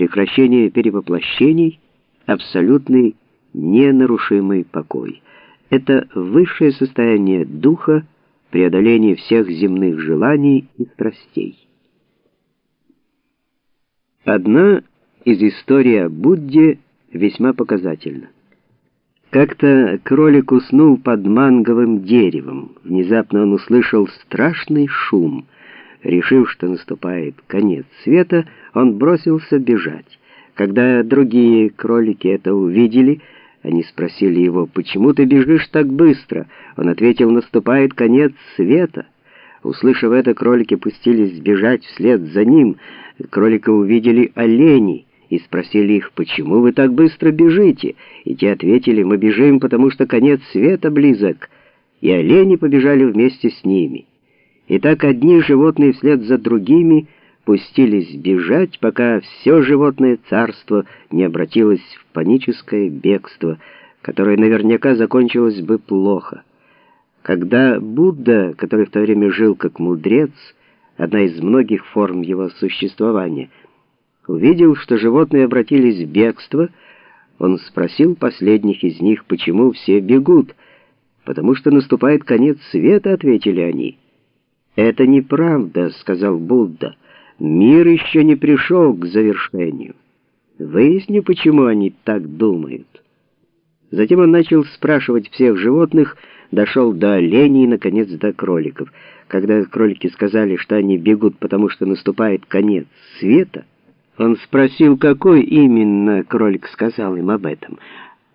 прекращение перевоплощений, абсолютный ненарушимый покой. Это высшее состояние духа, преодоление всех земных желаний и страстей. Одна из историй о Будде весьма показательна. Как-то кролик уснул под манговым деревом. Внезапно он услышал страшный шум. Решив, что наступает конец света, он бросился бежать. Когда другие кролики это увидели, они спросили его, «Почему ты бежишь так быстро?» Он ответил, «Наступает конец света». Услышав это, кролики пустились бежать вслед за ним. Кролика увидели оленей и спросили их, «Почему вы так быстро бежите?» И те ответили, «Мы бежим, потому что конец света близок». И олени побежали вместе с ними. И так одни животные вслед за другими пустились бежать, пока все животное царство не обратилось в паническое бегство, которое наверняка закончилось бы плохо. Когда Будда, который в то время жил как мудрец, одна из многих форм его существования, увидел, что животные обратились в бегство, он спросил последних из них, почему все бегут. «Потому что наступает конец света», — ответили они. «Это неправда», — сказал Будда. «Мир еще не пришел к завершению. Выясни, почему они так думают». Затем он начал спрашивать всех животных, дошел до оленей и, наконец, до кроликов. Когда кролики сказали, что они бегут, потому что наступает конец света, он спросил, какой именно кролик сказал им об этом.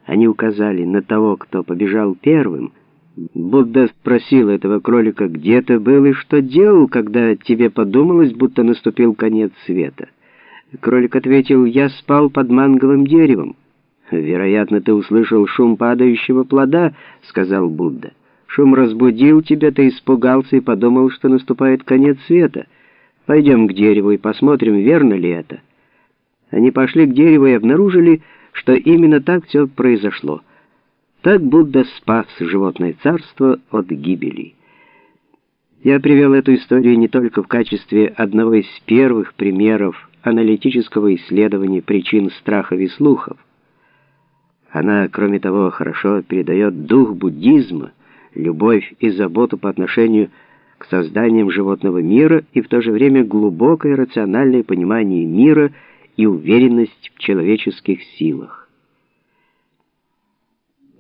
Они указали на того, кто побежал первым, Будда спросил этого кролика, где ты был и что делал, когда тебе подумалось, будто наступил конец света. Кролик ответил, я спал под манговым деревом. «Вероятно, ты услышал шум падающего плода», — сказал Будда. «Шум разбудил тебя, ты испугался и подумал, что наступает конец света. Пойдем к дереву и посмотрим, верно ли это». Они пошли к дереву и обнаружили, что именно так все произошло — так Будда спас животное царство от гибели. Я привел эту историю не только в качестве одного из первых примеров аналитического исследования причин страхов и слухов. Она, кроме того, хорошо передает дух буддизма, любовь и заботу по отношению к созданиям животного мира и в то же время глубокое рациональное понимание мира и уверенность в человеческих силах.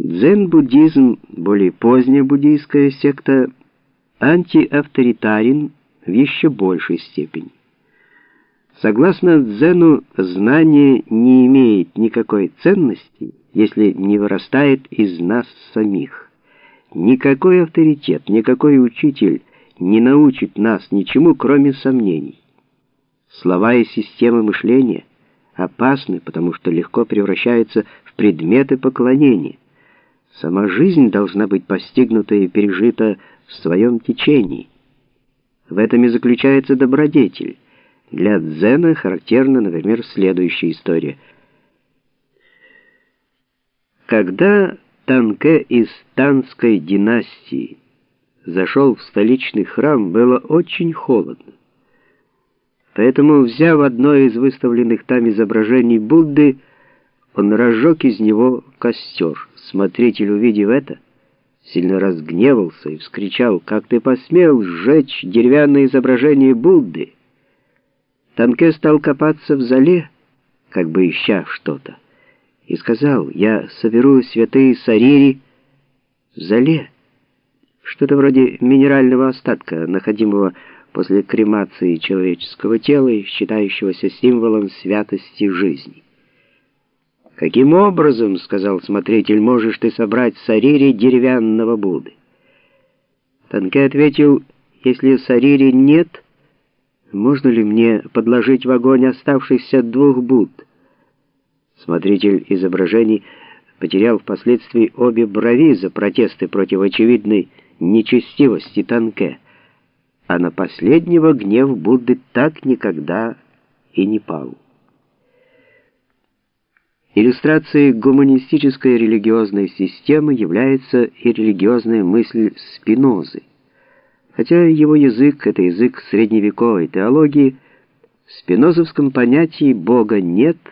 Дзен-буддизм, более поздняя буддийская секта, антиавторитарен в еще большей степени. Согласно дзену, знание не имеет никакой ценности, если не вырастает из нас самих. Никакой авторитет, никакой учитель не научит нас ничему, кроме сомнений. Слова и системы мышления опасны, потому что легко превращаются в предметы поклонения. Сама жизнь должна быть постигнута и пережита в своем течении. В этом и заключается добродетель. Для дзена характерна, например, следующая история. Когда Танке из Танской династии зашел в столичный храм, было очень холодно. Поэтому, взяв одно из выставленных там изображений Будды, он разжег из него костер. Смотритель, увидев это, сильно разгневался и вскричал, «Как ты посмел сжечь деревянное изображение Будды?» Танке стал копаться в зале, как бы ища что-то, и сказал, «Я соберу святые сарири в зале». Что-то вроде минерального остатка, находимого после кремации человеческого тела и считающегося символом святости жизни. «Каким образом, — сказал смотритель, — можешь ты собрать сарири деревянного Будды?» Танке ответил, «Если сарири нет, можно ли мне подложить в огонь оставшихся двух Будд?» Смотритель изображений потерял впоследствии обе брови за протесты против очевидной нечестивости Танке, а на последнего гнев Будды так никогда и не пал. Иллюстрацией гуманистической религиозной системы является и религиозная мысль Спинозы. Хотя его язык — это язык средневековой теологии, В спинозовском понятии Бога нет,